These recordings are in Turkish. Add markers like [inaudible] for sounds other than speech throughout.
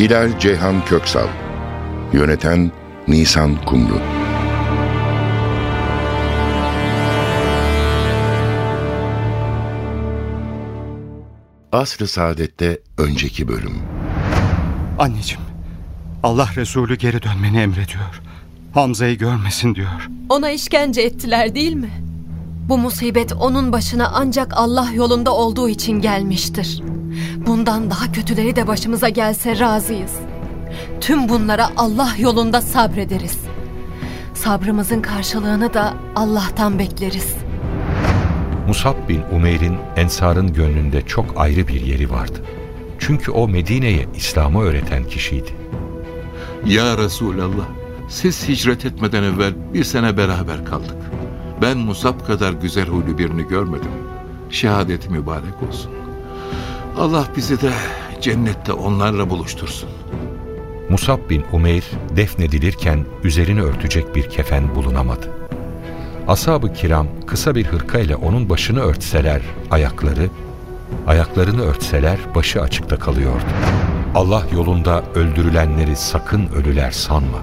Hilal Ceyhan Köksal Yöneten Nisan Kumru Asr-ı Saadet'te önceki bölüm Anneciğim, Allah Resulü geri dönmeni emrediyor. Hamza'yı görmesin diyor. Ona işkence ettiler değil mi? Bu musibet onun başına ancak Allah yolunda olduğu için gelmiştir. Bundan daha kötüleri de başımıza gelse razıyız. Tüm bunlara Allah yolunda sabrederiz. Sabrımızın karşılığını da Allah'tan bekleriz. Musab bin Umeyr'in Ensar'ın gönlünde çok ayrı bir yeri vardı. Çünkü o Medine'ye İslam'ı öğreten kişiydi. Ya Resulallah, siz hicret etmeden evvel bir sene beraber kaldık. Ben Musab kadar güzel huylu birini görmedim. Şehadeti mübarek olsun. Allah bizi de cennette onlarla buluştursun. Musab bin Umeyr defnedilirken üzerini örtecek bir kefen bulunamadı. Ashab-ı kiram kısa bir hırka ile onun başını örtseler ayakları, ayaklarını örtseler başı açıkta kalıyordu. Allah yolunda öldürülenleri sakın ölüler sanma.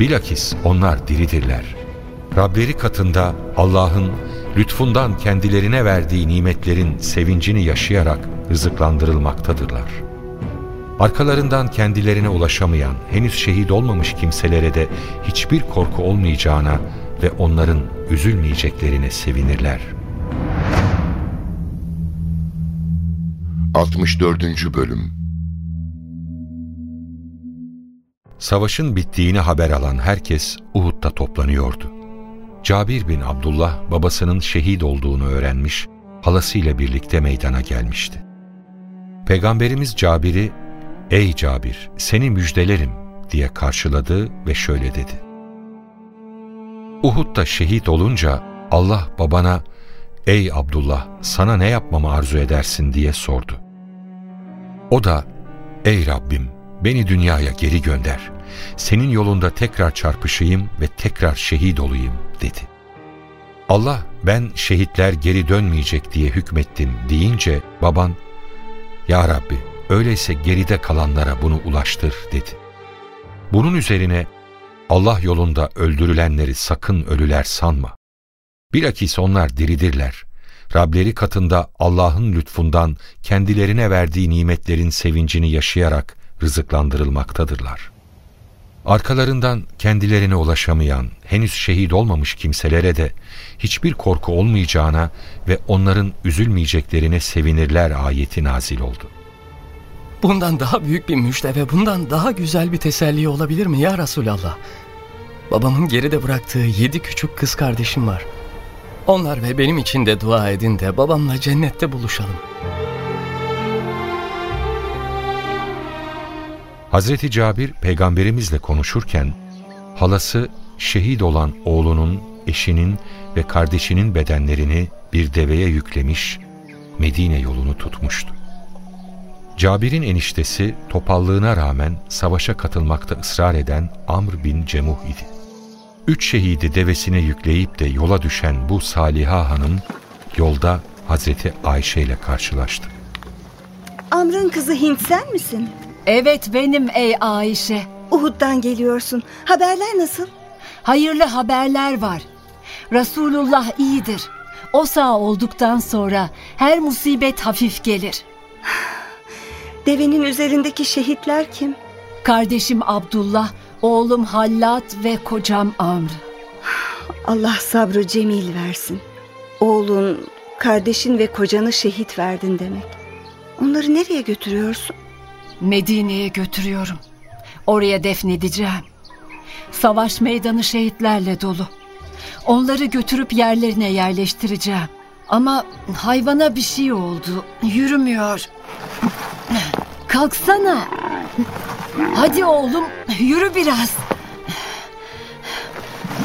Bilakis onlar diridirler. Rableri katında Allah'ın lütfundan kendilerine verdiği nimetlerin sevincini yaşayarak rızıklandırılmaktadırlar. Arkalarından kendilerine ulaşamayan, henüz şehit olmamış kimselere de hiçbir korku olmayacağına ve onların üzülmeyeceklerine sevinirler. 64. Bölüm Savaşın bittiğini haber alan herkes Uhud'da toplanıyordu. Cabir bin Abdullah babasının şehit olduğunu öğrenmiş, halasıyla birlikte meydana gelmişti. Peygamberimiz Cabir'i, ''Ey Cabir, seni müjdelerim.'' diye karşıladı ve şöyle dedi. Uhud'da şehit olunca Allah babana, ''Ey Abdullah, sana ne yapmamı arzu edersin?'' diye sordu. O da, ''Ey Rabbim, beni dünyaya geri gönder. Senin yolunda tekrar çarpışayım ve tekrar şehit olayım.'' dedi. Allah ben şehitler geri dönmeyecek diye hükmettim deyince baban Ya Rabbi öyleyse geride kalanlara bunu ulaştır dedi. Bunun üzerine Allah yolunda öldürülenleri sakın ölüler sanma. Bilakis onlar diridirler. Rableri katında Allah'ın lütfundan kendilerine verdiği nimetlerin sevincini yaşayarak rızıklandırılmaktadırlar.'' Arkalarından kendilerine ulaşamayan, henüz şehit olmamış kimselere de hiçbir korku olmayacağına ve onların üzülmeyeceklerine sevinirler ayeti nazil oldu. Bundan daha büyük bir müjde ve bundan daha güzel bir teselli olabilir mi ya Resulallah? Babamın geride bıraktığı yedi küçük kız kardeşim var. Onlar ve benim için de dua edin de babamla cennette buluşalım.'' Hazreti Cabir peygamberimizle konuşurken halası şehit olan oğlunun, eşinin ve kardeşinin bedenlerini bir deveye yüklemiş, Medine yolunu tutmuştu. Cabir'in eniştesi topallığına rağmen savaşa katılmakta ısrar eden Amr bin Cemuh idi. Üç şehidi devesine yükleyip de yola düşen bu Saliha Hanım yolda Hazreti Ayşe ile karşılaştı. Amr'ın kızı Hint sen misin? Evet benim ey Ayşe. Uhud'dan geliyorsun. Haberler nasıl? Hayırlı haberler var. Resulullah iyidir. O sağ olduktan sonra her musibet hafif gelir. [sighs] Devenin üzerindeki şehitler kim? Kardeşim Abdullah, oğlum Hallat ve kocam Amr. [sighs] Allah sabrı cemil versin. Oğlun, kardeşin ve kocanı şehit verdin demek. Onları nereye götürüyorsun? Medine'ye götürüyorum. Oraya defnedeceğim. Savaş meydanı şehitlerle dolu. Onları götürüp yerlerine yerleştireceğim. Ama hayvana bir şey oldu. Yürümüyor. Kalksana. Hadi oğlum yürü biraz.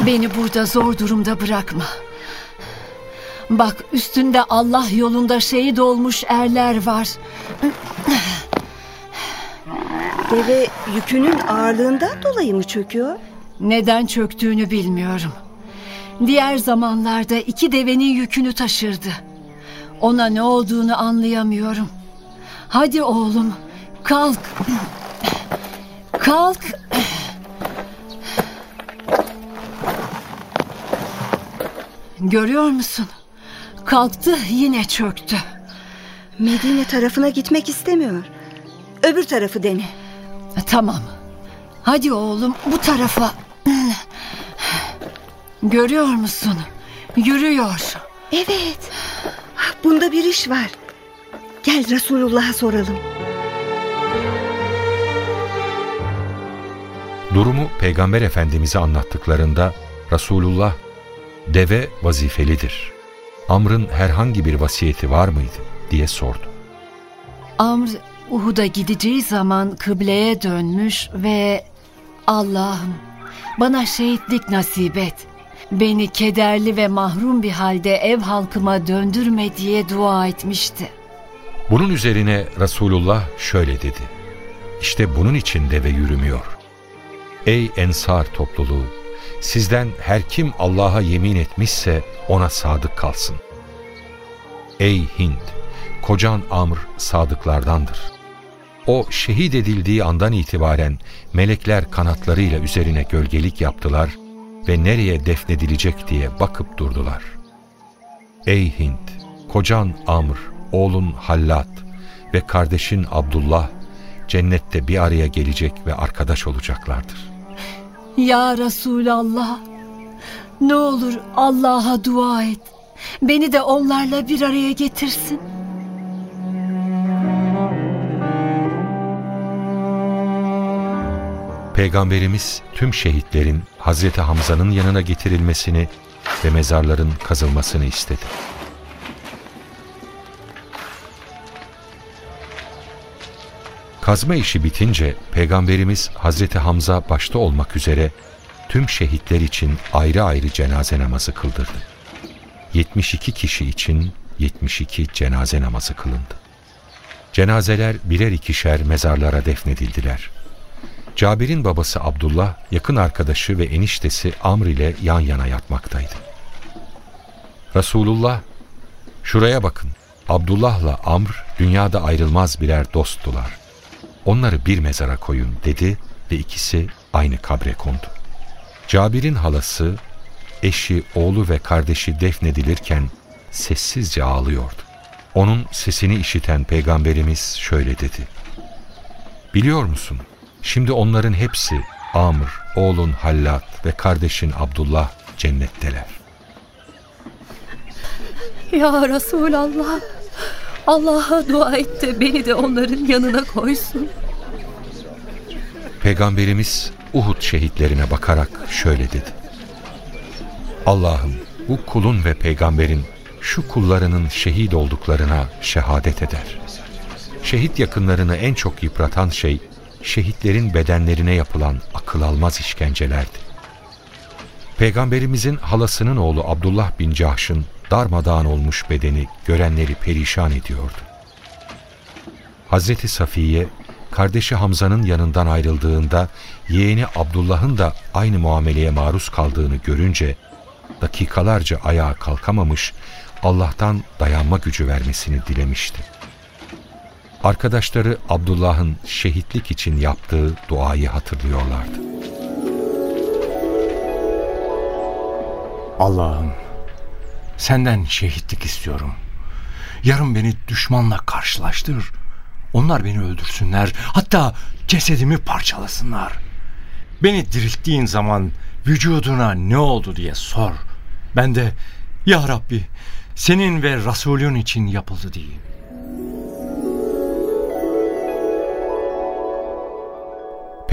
Beni burada zor durumda bırakma. Bak üstünde Allah yolunda şehit olmuş erler var. Deve yükünün ağırlığından dolayı mı çöküyor? Neden çöktüğünü bilmiyorum. Diğer zamanlarda iki devenin yükünü taşırdı. Ona ne olduğunu anlayamıyorum. Hadi oğlum kalk. Kalk. Görüyor musun? Kalktı yine çöktü. Medine tarafına gitmek istemiyor. Öbür tarafı dene. Tamam. Hadi oğlum bu tarafa. Görüyor musun? Yürüyor. Evet. Bunda bir iş var. Gel Resulullah'a soralım. Durumu Peygamber Efendimiz'e anlattıklarında Resulullah deve vazifelidir. Amr'ın herhangi bir vasiyeti var mıydı diye sordu. Amr Uhud'a gideceği zaman kıbleye dönmüş ve Allah'ım bana şehitlik nasip et. Beni kederli ve mahrum bir halde ev halkıma döndürme diye dua etmişti. Bunun üzerine Resulullah şöyle dedi. İşte bunun için deve yürümüyor. Ey ensar topluluğu! Sizden her kim Allah'a yemin etmişse ona sadık kalsın. Ey Hind! Kocan Amr sadıklardandır. O şehit edildiği andan itibaren melekler kanatlarıyla üzerine gölgelik yaptılar ve nereye defnedilecek diye bakıp durdular. Ey Hind! Kocan Amr, oğlun Hallat ve kardeşin Abdullah cennette bir araya gelecek ve arkadaş olacaklardır. Ya Resulallah ne olur Allah'a dua et. Beni de onlarla bir araya getirsin. Peygamberimiz tüm şehitlerin Hazreti Hamza'nın yanına getirilmesini ve mezarların kazılmasını istedi. Kazma işi bitince Peygamberimiz Hazreti Hamza başta olmak üzere tüm şehitler için ayrı ayrı cenaze namazı kıldırdı. 72 kişi için 72 cenaze namazı kılındı. Cenazeler birer ikişer mezarlara defnedildiler. Cabir'in babası Abdullah, yakın arkadaşı ve eniştesi Amr ile yan yana yatmaktaydı. Resulullah, şuraya bakın, Abdullah'la Amr dünyada ayrılmaz birer dosttular. Onları bir mezara koyun dedi ve ikisi aynı kabre kondu. Cabir'in halası, eşi, oğlu ve kardeşi defnedilirken sessizce ağlıyordu. Onun sesini işiten peygamberimiz şöyle dedi. Biliyor musun? Şimdi onların hepsi Amr, oğlun Hallat ve kardeşin Abdullah cennetteler. Ya Resulallah, Allah'a dua et de beni de onların yanına koysun. Peygamberimiz Uhud şehitlerine bakarak şöyle dedi. Allah'ım bu kulun ve peygamberin şu kullarının şehit olduklarına şehadet eder. Şehit yakınlarını en çok yıpratan şey şehitlerin bedenlerine yapılan akıl almaz işkencelerdi. Peygamberimizin halasının oğlu Abdullah bin Cahş'ın darmadağın olmuş bedeni görenleri perişan ediyordu. Hazreti Safiye, kardeşi Hamza'nın yanından ayrıldığında yeğeni Abdullah'ın da aynı muameleye maruz kaldığını görünce dakikalarca ayağa kalkamamış, Allah'tan dayanma gücü vermesini dilemişti. Arkadaşları Abdullah'ın şehitlik için yaptığı duayı hatırlıyorlardı. Allah'ım senden şehitlik istiyorum. Yarın beni düşmanla karşılaştır. Onlar beni öldürsünler. Hatta cesedimi parçalasınlar. Beni dirilttiğin zaman vücuduna ne oldu diye sor. Ben de ya Rabbi senin ve Resulün için yapıldı diyeyim.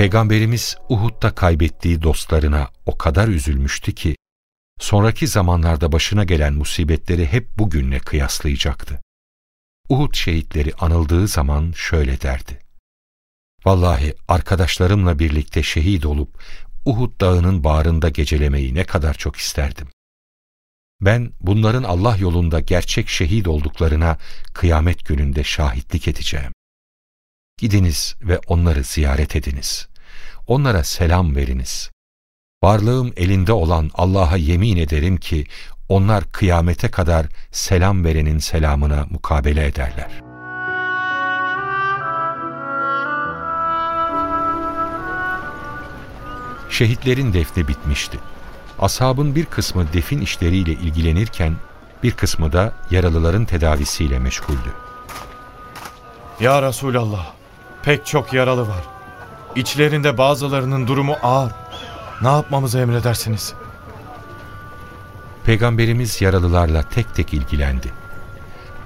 Peygamberimiz Uhud'da kaybettiği dostlarına o kadar üzülmüştü ki, sonraki zamanlarda başına gelen musibetleri hep bugünle kıyaslayacaktı. Uhud şehitleri anıldığı zaman şöyle derdi. Vallahi arkadaşlarımla birlikte şehit olup Uhud dağının bağrında gecelemeyi ne kadar çok isterdim. Ben bunların Allah yolunda gerçek şehit olduklarına kıyamet gününde şahitlik edeceğim. Gidiniz ve onları ziyaret ediniz. Onlara selam veriniz. Varlığım elinde olan Allah'a yemin ederim ki onlar kıyamete kadar selam verenin selamına mukabele ederler.'' Şehitlerin defni bitmişti. Ashabın bir kısmı defin işleriyle ilgilenirken bir kısmı da yaralıların tedavisiyle meşguldü. Ya Resulallah, pek çok yaralı var. İçlerinde bazılarının durumu ağır. Ne yapmamızı emredersiniz? Peygamberimiz yaralılarla tek tek ilgilendi.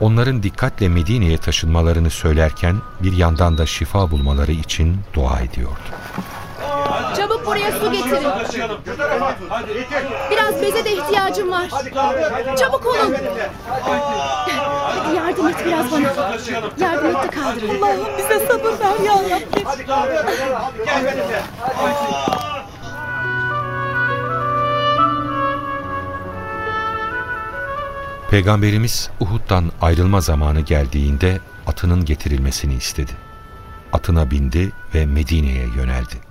Onların dikkatle Medine'ye taşınmalarını söylerken bir yandan da şifa bulmaları için dua ediyordu. Çabuk buraya su getirin. Biraz beze de ihtiyacım var. Çabuk olun. Hadi yardım et biraz bana. Yardım et de kaldırın. Allah'ım bize sabır ver ya Rabbim. Peygamberimiz Uhud'dan ayrılma zamanı geldiğinde atının getirilmesini istedi. Atına bindi ve Medine'ye yöneldi.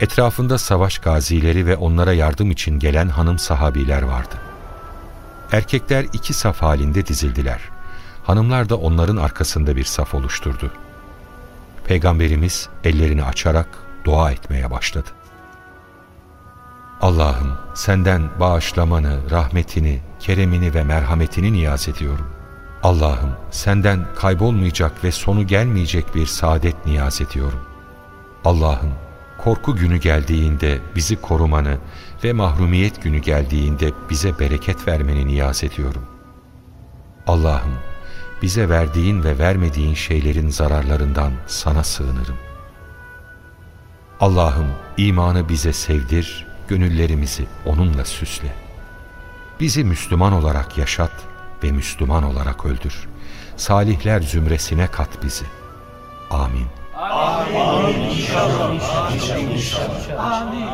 Etrafında savaş gazileri ve onlara yardım için gelen hanım sahabiler vardı. Erkekler iki saf halinde dizildiler. Hanımlar da onların arkasında bir saf oluşturdu. Peygamberimiz ellerini açarak dua etmeye başladı. Allah'ım senden bağışlamanı, rahmetini, keremini ve merhametini niyaz ediyorum. Allah'ım senden kaybolmayacak ve sonu gelmeyecek bir saadet niyaz ediyorum. Allah'ım korku günü geldiğinde bizi korumanı ve mahrumiyet günü geldiğinde bize bereket vermeni niyaz ediyorum. Allah'ım bize verdiğin ve vermediğin şeylerin zararlarından sana sığınırım. Allah'ım imanı bize sevdir, gönüllerimizi onunla süsle. Bizi Müslüman olarak yaşat ve Müslüman olarak öldür. Salihler zümresine kat bizi. Amin. Amin. İnşallah. İnşallah. Amin.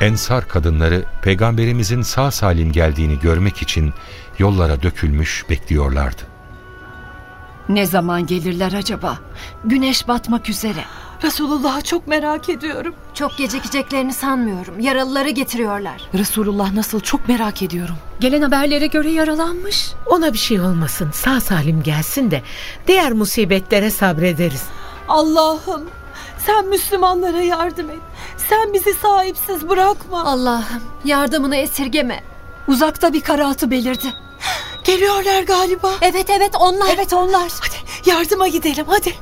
Ensar kadınları peygamberimizin sağ salim geldiğini görmek için yollara dökülmüş bekliyorlardı. Ne zaman gelirler acaba? Güneş batmak üzere. Resulullah'ı çok merak ediyorum. Çok gecikeceklerini sanmıyorum. Yaralıları getiriyorlar. Resulullah nasıl çok merak ediyorum. Gelen haberlere göre yaralanmış. Ona bir şey olmasın. Sağ salim gelsin de diğer musibetlere sabrederiz. Allah'ım sen Müslümanlara yardım et. Sen bizi sahipsiz bırakma. Allah'ım yardımını esirgeme. Uzakta bir karaltı belirdi. Geliyorlar galiba. Evet evet onlar. Evet onlar. Hadi yardıma gidelim hadi.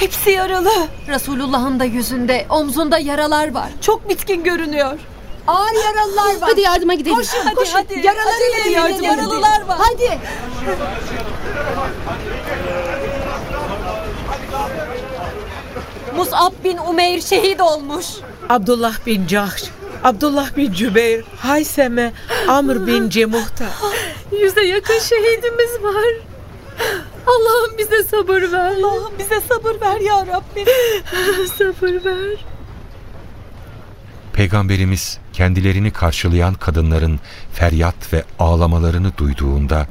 Hepsi yaralı. Resulullah'ın da yüzünde, omzunda yaralar var. Çok bitkin görünüyor. Ağır yaralılar var. Hadi yardıma gidelim. Koşun, hadi, koşun. hadi. Yaraları hadi, yardım yaralılar var. Hadi. Mus'ab bin Umeyr şehit olmuş. Abdullah bin Cahş, Abdullah bin Cübeyr, Hayseme, Amr bin Cemuh'ta. Yüze yakın şehidimiz var. Allah'ım bize sabır ver. Allah'ım bize sabır ver ya Rabbi. [laughs] sabır ver. Peygamberimiz kendilerini karşılayan kadınların feryat ve ağlamalarını duyduğunda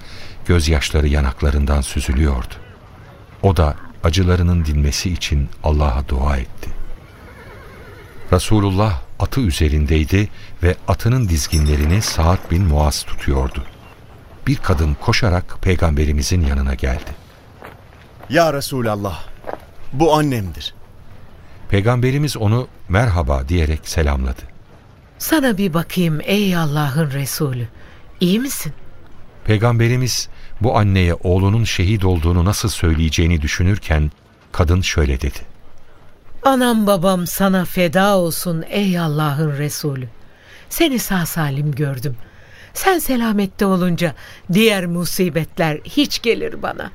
gözyaşları yanaklarından süzülüyordu. O da acılarının dinmesi için Allah'a dua etti. Resulullah atı üzerindeydi ve atının dizginlerini Sa'd bin Muaz tutuyordu. Bir kadın koşarak peygamberimizin yanına geldi. Ya Resulallah, bu annemdir. Peygamberimiz onu merhaba diyerek selamladı. Sana bir bakayım ey Allah'ın Resulü. İyi misin? Peygamberimiz bu anneye oğlunun şehit olduğunu nasıl söyleyeceğini düşünürken kadın şöyle dedi. Anam babam sana feda olsun ey Allah'ın Resulü. Seni sağ salim gördüm. Sen selamette olunca diğer musibetler hiç gelir bana.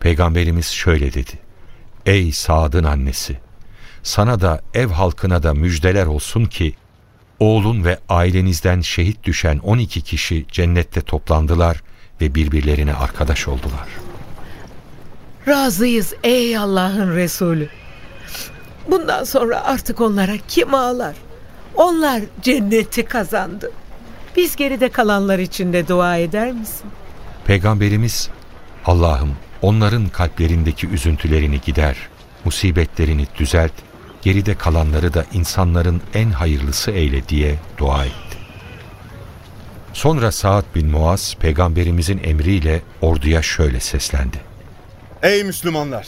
Peygamberimiz şöyle dedi. Ey Sad'ın annesi! Sana da ev halkına da müjdeler olsun ki Oğlun ve ailenizden şehit düşen 12 kişi cennette toplandılar ve birbirlerine arkadaş oldular. Razıyız ey Allah'ın Resulü. Bundan sonra artık onlara kim ağlar? Onlar cenneti kazandı. Biz geride kalanlar için de dua eder misin? Peygamberimiz Allah'ım onların kalplerindeki üzüntülerini gider, musibetlerini düzelt, geride kalanları da insanların en hayırlısı eyle diye dua etti. Sonra Sa'd bin Muaz peygamberimizin emriyle orduya şöyle seslendi. Ey Müslümanlar!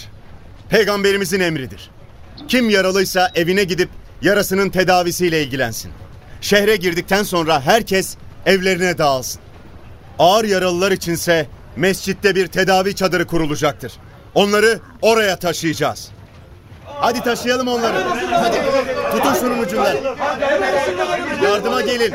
Peygamberimizin emridir. Kim yaralıysa evine gidip yarasının tedavisiyle ilgilensin. Şehre girdikten sonra herkes evlerine dağılsın. Ağır yaralılar içinse mescitte bir tedavi çadırı kurulacaktır. Onları oraya taşıyacağız. Hadi taşıyalım onları. Hadi tutun şunun ucundan. Yardıma gelin.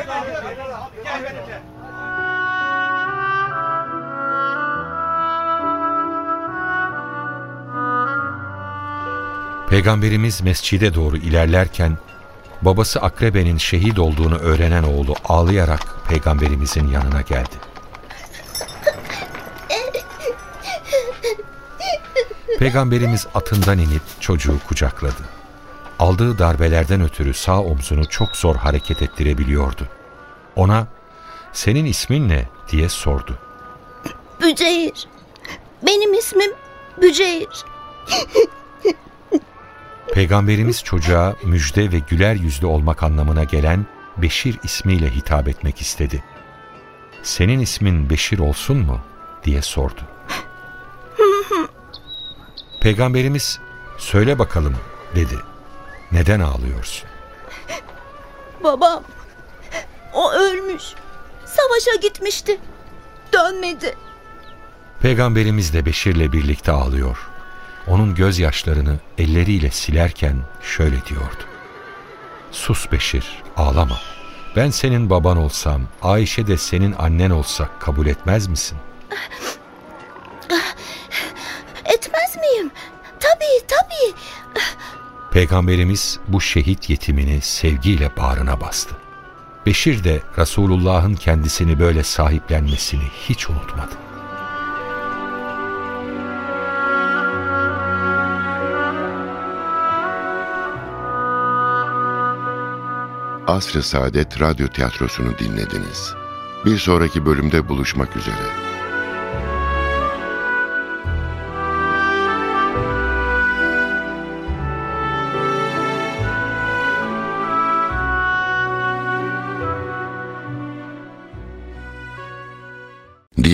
Peygamberimiz mescide doğru ilerlerken babası Akrebe'nin şehit olduğunu öğrenen oğlu ağlayarak peygamberimizin yanına geldi. Peygamberimiz atından inip çocuğu kucakladı. Aldığı darbelerden ötürü sağ omzunu çok zor hareket ettirebiliyordu. Ona senin ismin ne diye sordu. Büceyir. Benim ismim Büceyir. Peygamberimiz çocuğa müjde ve güler yüzlü olmak anlamına gelen Beşir ismiyle hitap etmek istedi. Senin ismin Beşir olsun mu? diye sordu. Peygamberimiz söyle bakalım dedi. Neden ağlıyorsun? Babam. O ölmüş. Savaşa gitmişti. Dönmedi. Peygamberimiz de Beşir'le birlikte ağlıyor. Onun gözyaşlarını elleriyle silerken şöyle diyordu. Sus Beşir, ağlama. Ben senin baban olsam, Ayşe de senin annen olsa kabul etmez misin? Peygamberimiz bu şehit yetimini sevgiyle bağrına bastı. Beşir de Resulullah'ın kendisini böyle sahiplenmesini hiç unutmadı. Asr-ı Saadet Radyo Tiyatrosu'nu dinlediniz. Bir sonraki bölümde buluşmak üzere.